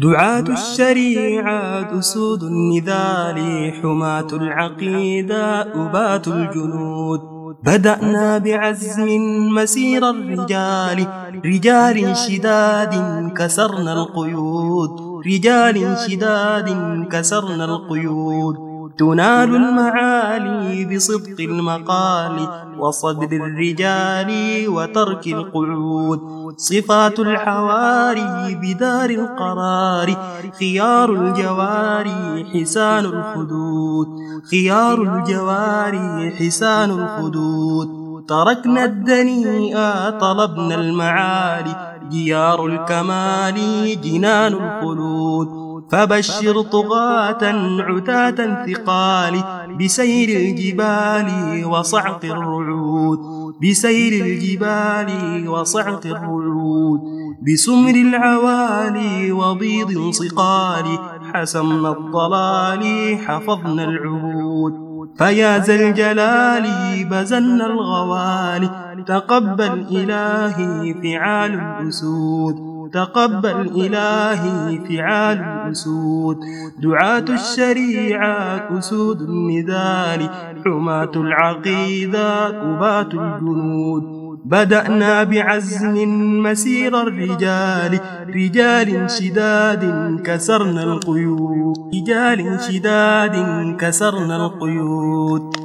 دعاة الشريعة أسود النذال حماة العقيدة أبات الجنود. بدأنا بعزم مسير الرجال رجال شداد كسرنا القيود. رجال شداد كسرنا القيود. تنال المعالي بصدق المقال وصبر الرجال وترك القعود. صفات الحواري بدار القرار. خيار الجواري حسان الخدود. خيار الجواري حسان الخدود. تركنا الدنيئة طلبنا المعالي. جيار الكمال جنان الخلود. فبشر طغاة عتاة ثقال بسير الجبال وصعق الرعود بسير الجبال وصعق الرعود بسمر العوالي وبيض صقال حسمنا الضلال حفظنا العهود. فيا ذا الجلال بزلنا الغوالي تقبل إلهي فعال الأسود. تقبل إلهي فعال الأسود. دعاة الشريعة أسود النذال حماة العقيدة أبات الجنود. بدأنا بعزم مسير الرجال رجال شداد كسرنا القيود. رجال شداد كسرنا القيود.